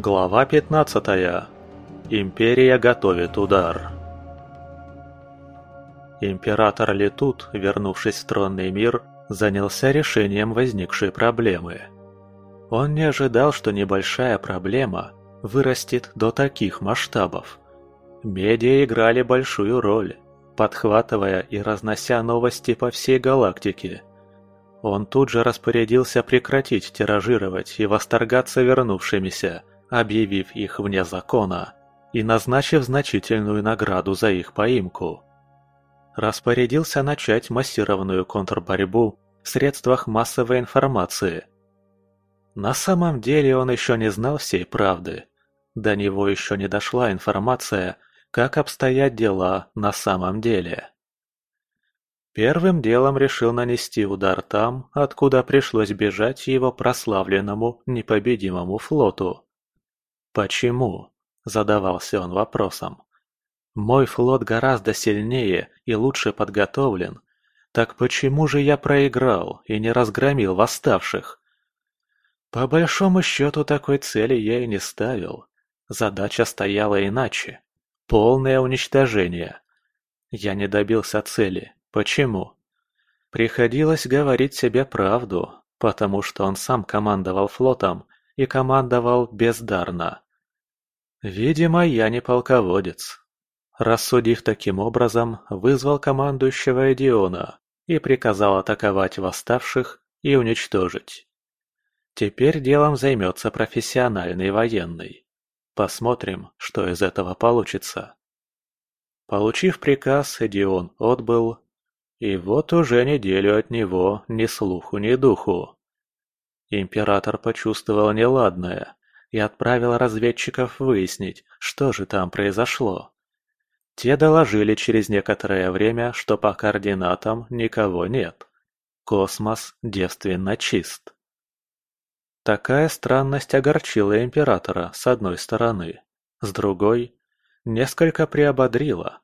Глава 15. Империя готовит удар. Император Летут, вернувшись в тронный мир, занялся решением возникшей проблемы. Он не ожидал, что небольшая проблема вырастет до таких масштабов. Медиа играли большую роль, подхватывая и разнося новости по всей галактике. Он тут же распорядился прекратить тиражировать и восторгаться вернувшимися – объявив их вне закона и назначив значительную награду за их поимку. Распорядился начать массированную контрборьбу в средствах массовой информации. На самом деле он еще не знал всей правды. До него еще не дошла информация, как обстоят дела на самом деле. Первым делом решил нанести удар там, откуда пришлось бежать его прославленному непобедимому флоту. «Почему?» – задавался он вопросом. «Мой флот гораздо сильнее и лучше подготовлен. Так почему же я проиграл и не разгромил восставших?» По большому счету такой цели я и не ставил. Задача стояла иначе. Полное уничтожение. Я не добился цели. Почему? Приходилось говорить себе правду, потому что он сам командовал флотом и командовал бездарно. Видимо, я не полководец. Рассудив таким образом, вызвал командующего Эдиона и приказал атаковать восставших и уничтожить. Теперь делом займется профессиональный военный. Посмотрим, что из этого получится. Получив приказ, Эдион отбыл, и вот уже неделю от него ни слуху, ни духу. Император почувствовал неладное и отправил разведчиков выяснить, что же там произошло. Те доложили через некоторое время, что по координатам никого нет. Космос девственно чист. Такая странность огорчила императора с одной стороны, с другой – несколько приободрила.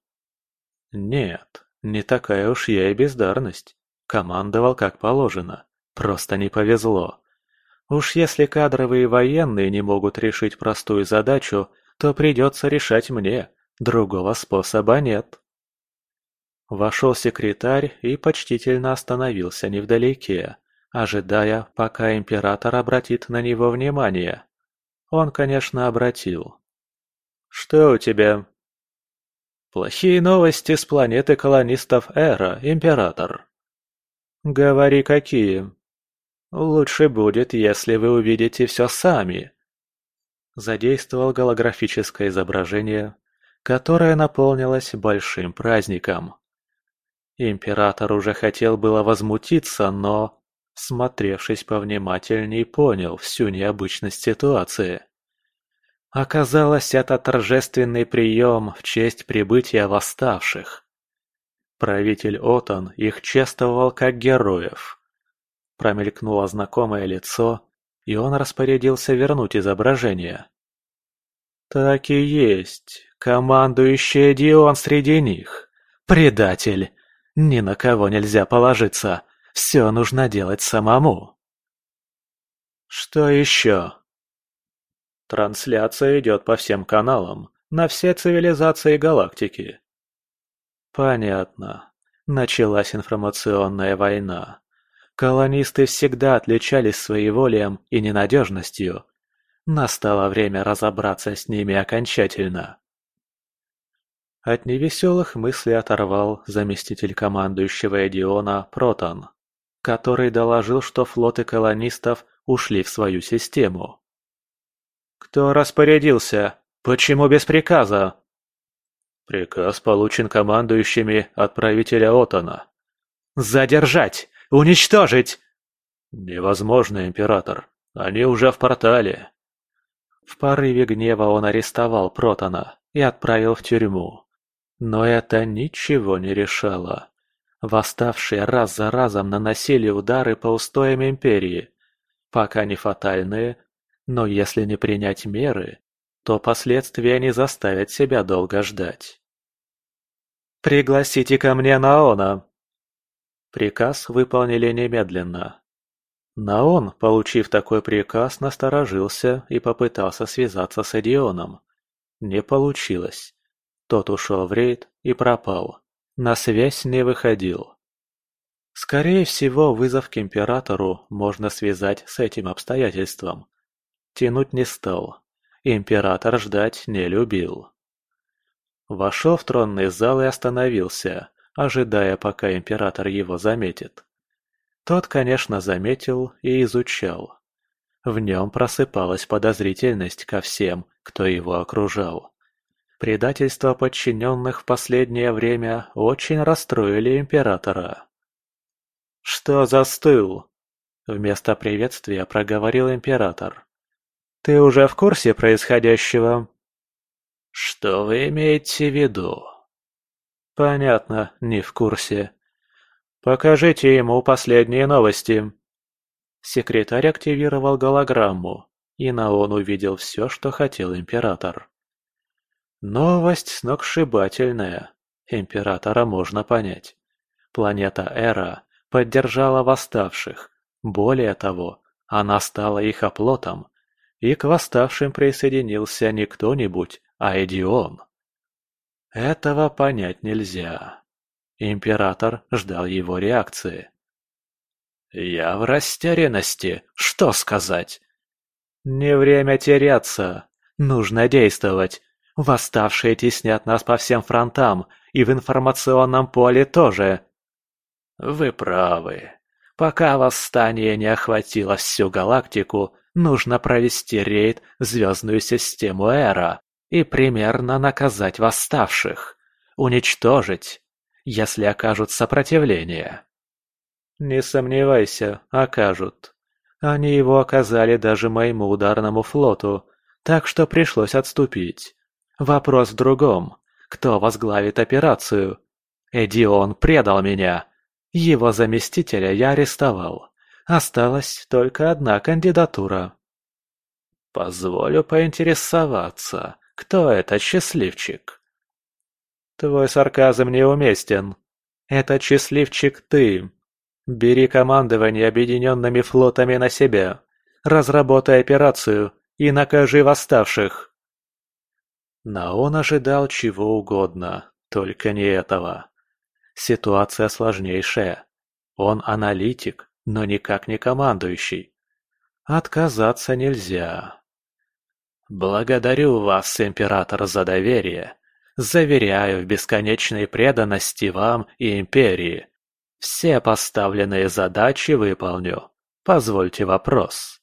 Нет, не такая уж я и бездарность. Командовал как положено, просто не повезло. Уж если кадровые военные не могут решить простую задачу, то придется решать мне, другого способа нет. Вошел секретарь и почтительно остановился невдалеке, ожидая, пока император обратит на него внимание. Он, конечно, обратил. «Что у тебя?» «Плохие новости с планеты колонистов Эра, император». «Говори, какие?» Лучше будет, если вы увидите все сами. Задействовал голографическое изображение, которое наполнилось большим праздником. Император уже хотел было возмутиться, но, смотревшись повнимательней, понял всю необычность ситуации. Оказалось, это торжественный прием в честь прибытия восставших. Правитель Отон их чествовал как героев. Промелькнуло знакомое лицо, и он распорядился вернуть изображение. «Так и есть. Командующий Дион среди них. Предатель. Ни на кого нельзя положиться. Все нужно делать самому». «Что еще?» Трансляция идет по всем каналам, на все цивилизации галактики. Понятно. Началась информационная война. Колонисты всегда отличались своеволием и ненадежностью. Настало время разобраться с ними окончательно. От невеселых мыслей оторвал заместитель командующего Эдиона Протон, который доложил, что флоты колонистов ушли в свою систему. «Кто распорядился? Почему без приказа?» «Приказ получен командующими отправителя Отона». «Задержать! Уничтожить!» «Невозможно, Император. Они уже в портале». В порыве гнева он арестовал Протона и отправил в тюрьму. Но это ничего не решало. Восставшие раз за разом наносили удары по устоям Империи. Пока не фатальные, но если не принять меры, то последствия не заставят себя долго ждать. «Пригласите ко мне Наона!» Приказ выполнили немедленно. Наон, получив такой приказ, насторожился и попытался связаться с Эдионом. Не получилось. Тот ушел в рейд и пропал. На связь не выходил. Скорее всего, вызов к императору можно связать с этим обстоятельством. Тянуть не стал. Император ждать не любил. Вошел в тронный зал и остановился, ожидая, пока император его заметит. Тот, конечно, заметил и изучал. В нем просыпалась подозрительность ко всем, кто его окружал. Предательство подчиненных в последнее время очень расстроили императора. «Что застыл?» Вместо приветствия проговорил император. «Ты уже в курсе происходящего?» «Что вы имеете в виду?» «Понятно, не в курсе. «Покажите ему последние новости». Секретарь активировал голограмму, и Наон увидел все, что хотел император. Новость сногсшибательная. Императора можно понять. Планета Эра поддержала восставших. Более того, она стала их оплотом, и к восставшим присоединился не кто-нибудь, а Эдион. Этого понять нельзя. Император ждал его реакции. «Я в растерянности. Что сказать?» «Не время теряться. Нужно действовать. Восставшие теснят нас по всем фронтам, и в информационном поле тоже». «Вы правы. Пока восстание не охватило всю галактику, нужно провести рейд в звездную систему Эра и примерно наказать восставших. Уничтожить если окажут сопротивление. Не сомневайся, окажут. Они его оказали даже моему ударному флоту, так что пришлось отступить. Вопрос в другом. Кто возглавит операцию? Эдион предал меня. Его заместителя я арестовал. Осталась только одна кандидатура. Позволю поинтересоваться, кто этот счастливчик? Твой сарказм неуместен. Это счастливчик ты. Бери командование объединенными флотами на себя. Разработай операцию и накажи восставших. Наон ожидал чего угодно, только не этого. Ситуация сложнейшая. Он аналитик, но никак не командующий. Отказаться нельзя. Благодарю вас, император, за доверие. Заверяю в бесконечной преданности вам и Империи. Все поставленные задачи выполню. Позвольте вопрос.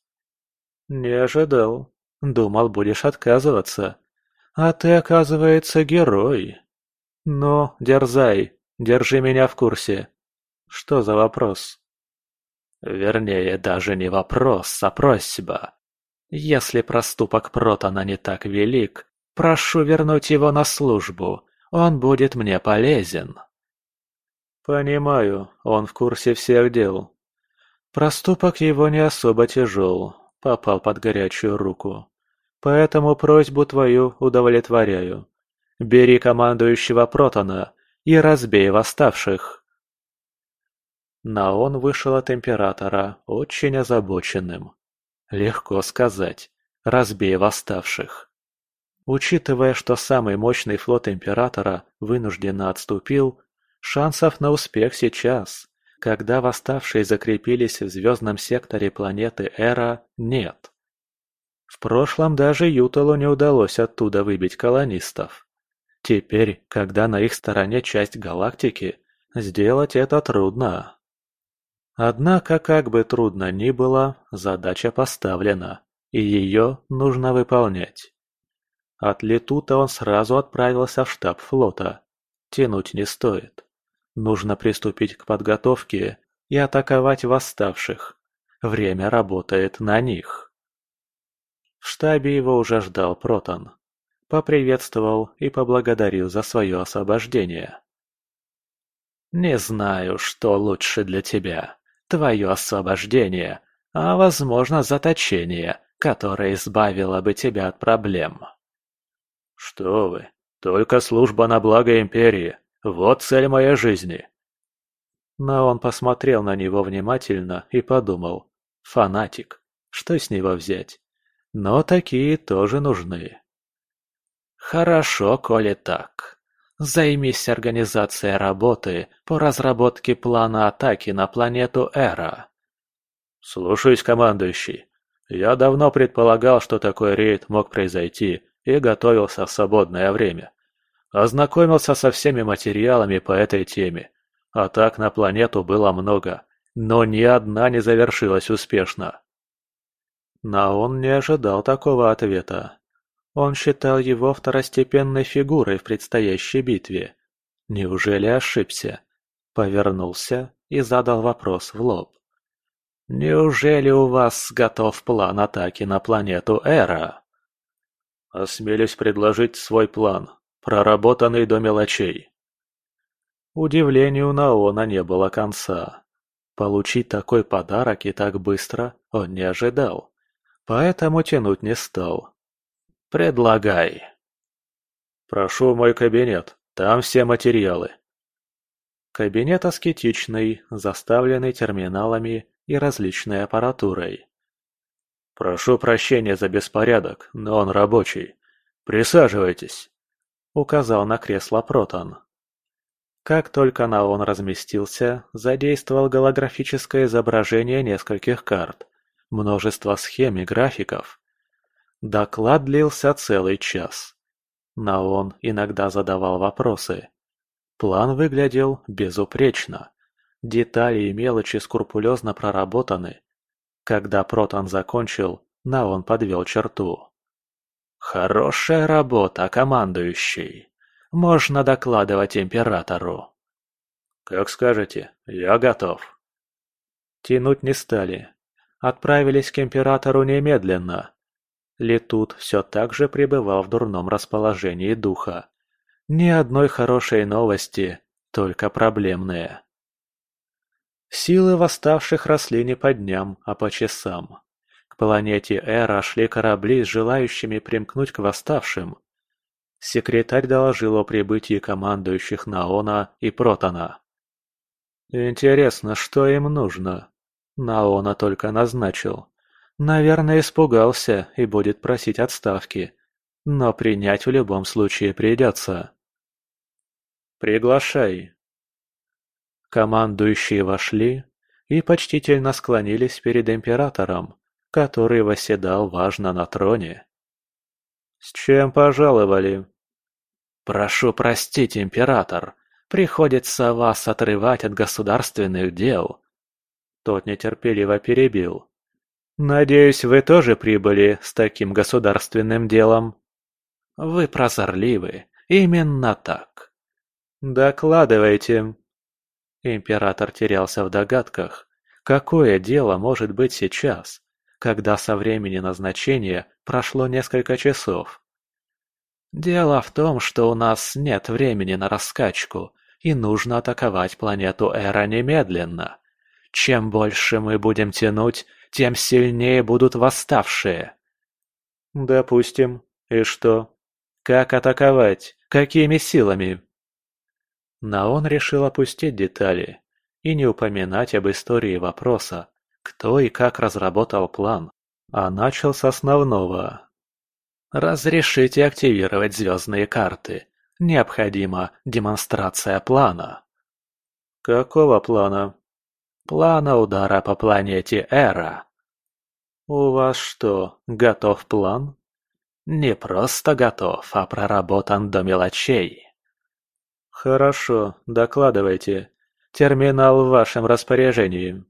Не ожидал. Думал, будешь отказываться. А ты, оказывается, герой. Ну, дерзай, держи меня в курсе. Что за вопрос? Вернее, даже не вопрос, а просьба. Если проступок Протона не так велик, Прошу вернуть его на службу. Он будет мне полезен. Понимаю, он в курсе всех дел. Проступок его не особо тяжел, попал под горячую руку. Поэтому просьбу твою удовлетворяю. Бери командующего Протона и разбей восставших. Наон вышел от Императора очень озабоченным. Легко сказать, разбей восставших. Учитывая, что самый мощный флот Императора вынужденно отступил, шансов на успех сейчас, когда восставшие закрепились в звездном секторе планеты Эра, нет. В прошлом даже Юталу не удалось оттуда выбить колонистов. Теперь, когда на их стороне часть галактики, сделать это трудно. Однако, как бы трудно ни было, задача поставлена, и ее нужно выполнять. От Летута он сразу отправился в штаб флота. Тянуть не стоит. Нужно приступить к подготовке и атаковать восставших. Время работает на них. В штабе его уже ждал Протон. Поприветствовал и поблагодарил за свое освобождение. «Не знаю, что лучше для тебя. Твое освобождение, а, возможно, заточение, которое избавило бы тебя от проблем». «Что вы, только служба на благо Империи. Вот цель моей жизни». Но он посмотрел на него внимательно и подумал, Фанатик. Что с него взять? Но такие тоже нужны. Хорошо, коли так. Займись организацией работы по разработке плана атаки на планету Эра. Слушаюсь, командующий. Я давно предполагал, что такой рейд мог произойти, и готовился в свободное время. Ознакомился со всеми материалами по этой теме. Атак на планету было много, но ни одна не завершилась успешно. Наон не ожидал такого ответа. Он считал его второстепенной фигурой в предстоящей битве. Неужели ошибся? Повернулся и задал вопрос в лоб. «Неужели у вас готов план атаки на планету Эра?» «Осмелюсь предложить свой план, проработанный до мелочей». Удивлению Наона не было конца. Получить такой подарок и так быстро он не ожидал, поэтому тянуть не стал. «Предлагай». «Прошу мой кабинет, там все материалы». Кабинет аскетичный, заставленный терминалами и различной аппаратурой. «Прошу прощения за беспорядок, но он рабочий. Присаживайтесь», — указал на кресло Протон. Как только на он разместился, задействовал голографическое изображение нескольких карт, множество схем и графиков. Доклад длился целый час. Наон иногда задавал вопросы. План выглядел безупречно. Детали и мелочи скрупулезно проработаны. Когда Протон закончил, Наон подвел черту. «Хорошая работа, командующий. Можно докладывать императору». «Как скажете, я готов». Тянуть не стали. Отправились к императору немедленно. Летут все так же пребывал в дурном расположении духа. Ни одной хорошей новости, только проблемные. Силы восставших росли не по дням, а по часам. К планете Эра шли корабли с желающими примкнуть к восставшим. Секретарь доложил о прибытии командующих Наона и Протона. Интересно, что им нужно? Наона только назначил. Наверное, испугался и будет просить отставки. Но принять в любом случае придется. «Приглашай», Командующие вошли и почтительно склонились перед императором, который восседал важно на троне. «С чем пожаловали?» «Прошу простить, император, приходится вас отрывать от государственных дел». Тот нетерпеливо перебил. «Надеюсь, вы тоже прибыли с таким государственным делом?» «Вы прозорливы, именно так». «Докладывайте», Император терялся в догадках, какое дело может быть сейчас, когда со времени назначения прошло несколько часов. Дело в том, что у нас нет времени на раскачку, и нужно атаковать планету Эра немедленно. Чем больше мы будем тянуть, тем сильнее будут восставшие. Допустим. И что? Как атаковать? Какими силами? Наон решил опустить детали и не упоминать об истории вопроса, кто и как разработал план, а начал с основного. «Разрешите активировать звездные карты. Необходима демонстрация плана». «Какого плана?» «Плана удара по планете Эра». «У вас что, готов план?» «Не просто готов, а проработан до мелочей». «Хорошо, докладывайте. Терминал в вашем распоряжении».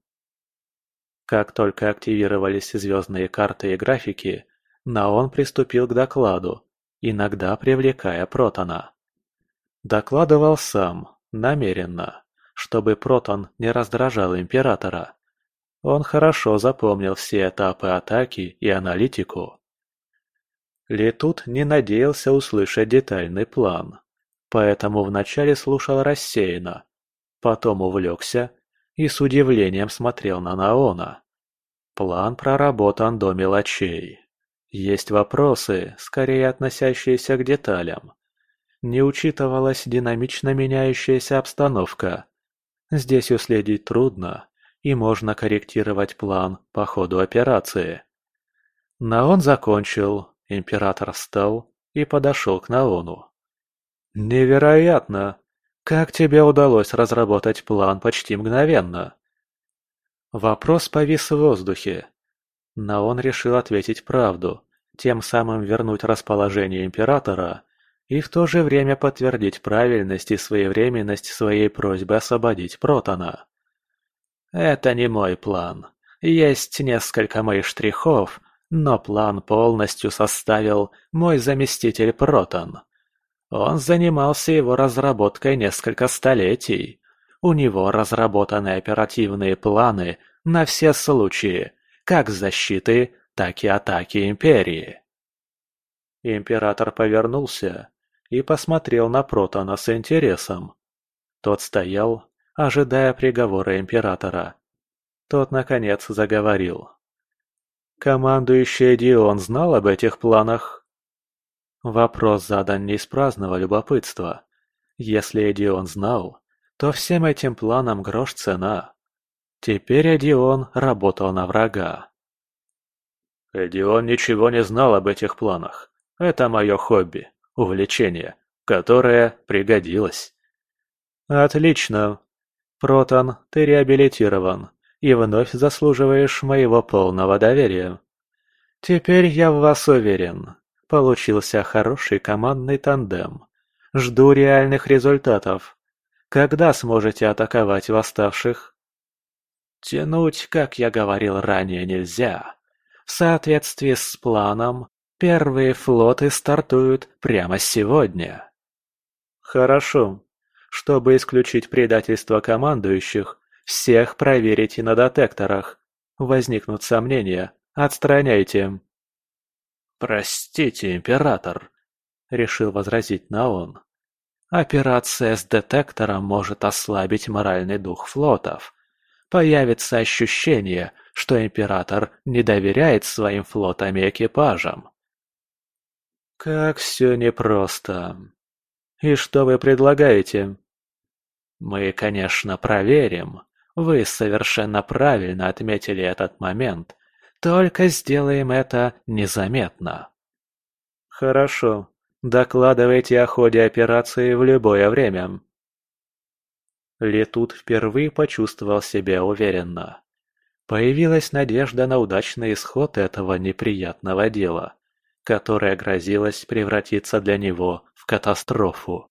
Как только активировались звездные карты и графики, Наон приступил к докладу, иногда привлекая Протона. Докладывал сам, намеренно, чтобы Протон не раздражал Императора. Он хорошо запомнил все этапы атаки и аналитику. Летут не надеялся услышать детальный план поэтому вначале слушал рассеянно, потом увлекся и с удивлением смотрел на Наона. План проработан до мелочей. Есть вопросы, скорее относящиеся к деталям. Не учитывалась динамично меняющаяся обстановка. Здесь уследить трудно, и можно корректировать план по ходу операции. Наон закончил, император встал и подошел к Наону. «Невероятно! Как тебе удалось разработать план почти мгновенно?» Вопрос повис в воздухе. Наон решил ответить правду, тем самым вернуть расположение императора и в то же время подтвердить правильность и своевременность своей просьбы освободить Протона. «Это не мой план. Есть несколько моих штрихов, но план полностью составил мой заместитель Протон. Он занимался его разработкой несколько столетий. У него разработаны оперативные планы на все случаи, как защиты, так и атаки Империи. Император повернулся и посмотрел на Протона с интересом. Тот стоял, ожидая приговора Императора. Тот, наконец, заговорил. Командующий Дион знал об этих планах? Вопрос задан не из праздного любопытства. Если Эдион знал, то всем этим планам грош цена. Теперь Эдион работал на врага. Эдион ничего не знал об этих планах. Это мое хобби, увлечение, которое пригодилось. Отлично. Протон, ты реабилитирован и вновь заслуживаешь моего полного доверия. Теперь я в вас уверен. Получился хороший командный тандем. Жду реальных результатов. Когда сможете атаковать восставших? Тянуть, как я говорил ранее, нельзя. В соответствии с планом, первые флоты стартуют прямо сегодня. Хорошо. Чтобы исключить предательство командующих, всех проверите на детекторах. Возникнут сомнения, отстраняйте. «Простите, император», — решил возразить Наон. «Операция с детектором может ослабить моральный дух флотов. Появится ощущение, что император не доверяет своим флотам и экипажам». «Как все непросто. И что вы предлагаете?» «Мы, конечно, проверим, вы совершенно правильно отметили этот момент. Только сделаем это незаметно. Хорошо. Докладывайте о ходе операции в любое время. Летут впервые почувствовал себя уверенно. Появилась надежда на удачный исход этого неприятного дела, которое грозилось превратиться для него в катастрофу.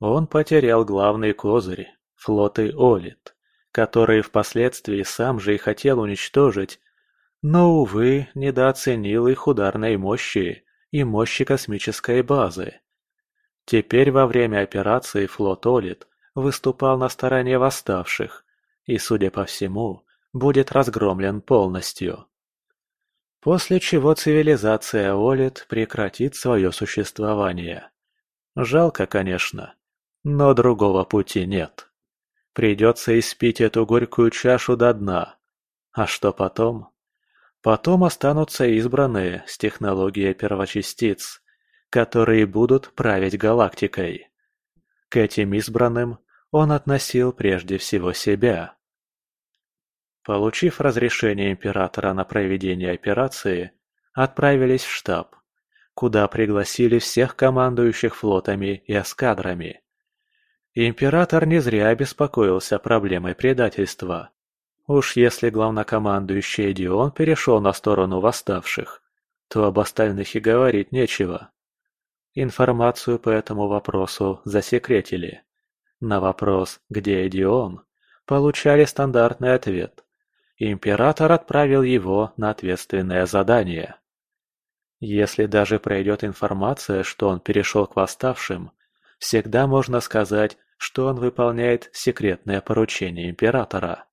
Он потерял главный козырь – флоты Олит которые впоследствии сам же и хотел уничтожить, но, увы, недооценил их ударной мощи и мощи космической базы. Теперь во время операции флот Олит выступал на стороне восставших и, судя по всему, будет разгромлен полностью. После чего цивилизация Олит прекратит свое существование. Жалко, конечно, но другого пути нет. Придется испить эту горькую чашу до дна. А что потом? Потом останутся избранные с технологией первочастиц, которые будут править галактикой. К этим избранным он относил прежде всего себя. Получив разрешение императора на проведение операции, отправились в штаб, куда пригласили всех командующих флотами и эскадрами. Император не зря беспокоился проблемой предательства. Уж если главнокомандующий Дион перешел на сторону восставших, то об остальных и говорить нечего. Информацию по этому вопросу засекретили. На вопрос «Где Эдион?» получали стандартный ответ. Император отправил его на ответственное задание. Если даже пройдет информация, что он перешел к восставшим, всегда можно сказать, что он выполняет секретное поручение императора.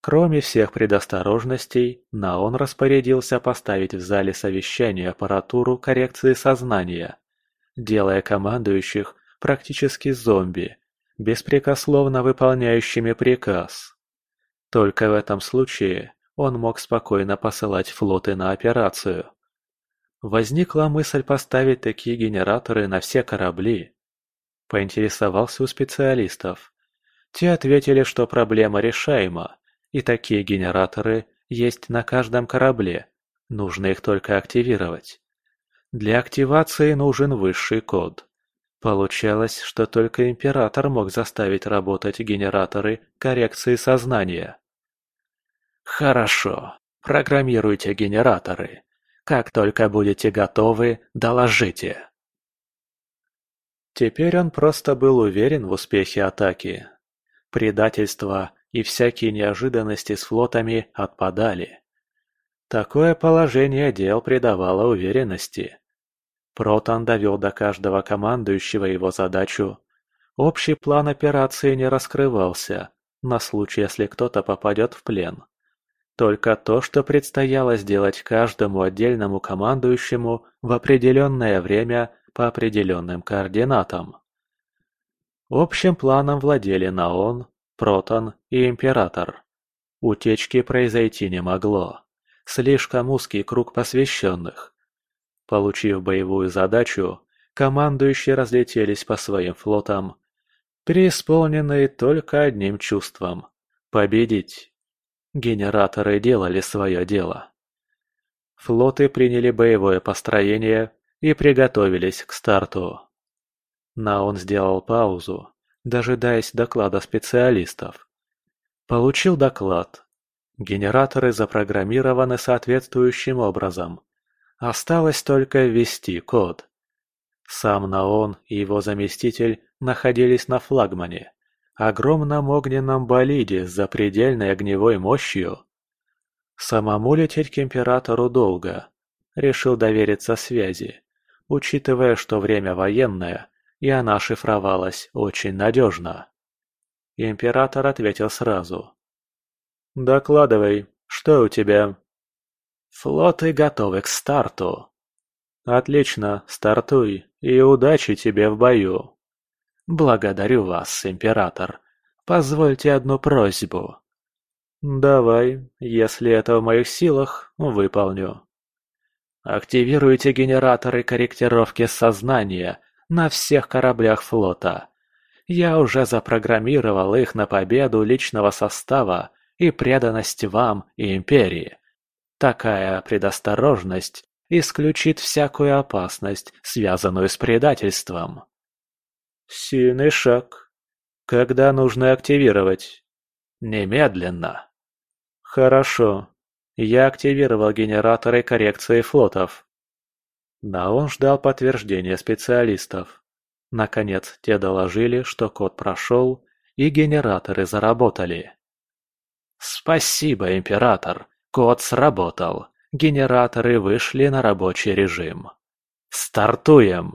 Кроме всех предосторожностей, Наон распорядился поставить в зале совещания аппаратуру коррекции сознания, делая командующих практически зомби, беспрекословно выполняющими приказ. Только в этом случае он мог спокойно посылать флоты на операцию. Возникла мысль поставить такие генераторы на все корабли, Поинтересовался у специалистов. Те ответили, что проблема решаема, и такие генераторы есть на каждом корабле, нужно их только активировать. Для активации нужен высший код. Получалось, что только Император мог заставить работать генераторы коррекции сознания. «Хорошо, программируйте генераторы. Как только будете готовы, доложите». Теперь он просто был уверен в успехе атаки. Предательство и всякие неожиданности с флотами отпадали. Такое положение дел придавало уверенности. Протон довел до каждого командующего его задачу. Общий план операции не раскрывался, на случай, если кто-то попадет в плен. Только то, что предстояло сделать каждому отдельному командующему в определенное время по определенным координатам. Общим планом владели Наон, Протон и Император. Утечки произойти не могло. Слишком узкий круг посвященных. Получив боевую задачу, командующие разлетелись по своим флотам, преисполненные только одним чувством – победить. Генераторы делали свое дело. Флоты приняли боевое построение и приготовились к старту. Наон сделал паузу, дожидаясь доклада специалистов. Получил доклад. Генераторы запрограммированы соответствующим образом. Осталось только ввести код. Сам Наон и его заместитель находились на флагмане, огромном огненном болиде с запредельной огневой мощью. Самому лететь к Императору долго. Решил довериться связи, учитывая, что время военное, и она шифровалась очень надежно. Император ответил сразу. «Докладывай, что у тебя?» «Флоты готовы к старту». «Отлично, стартуй, и удачи тебе в бою». «Благодарю вас, император. Позвольте одну просьбу». «Давай, если это в моих силах, выполню». «Активируйте генераторы корректировки сознания на всех кораблях флота. Я уже запрограммировал их на победу личного состава и преданность вам и Империи. Такая предосторожность исключит всякую опасность, связанную с предательством. Сильный шаг. Когда нужно активировать? Немедленно. Хорошо. Я активировал генераторы коррекции флотов. Да он ждал подтверждения специалистов. Наконец, те доложили, что код прошел, и генераторы заработали. «Спасибо, Император! Код сработал. Генераторы вышли на рабочий режим. Стартуем!»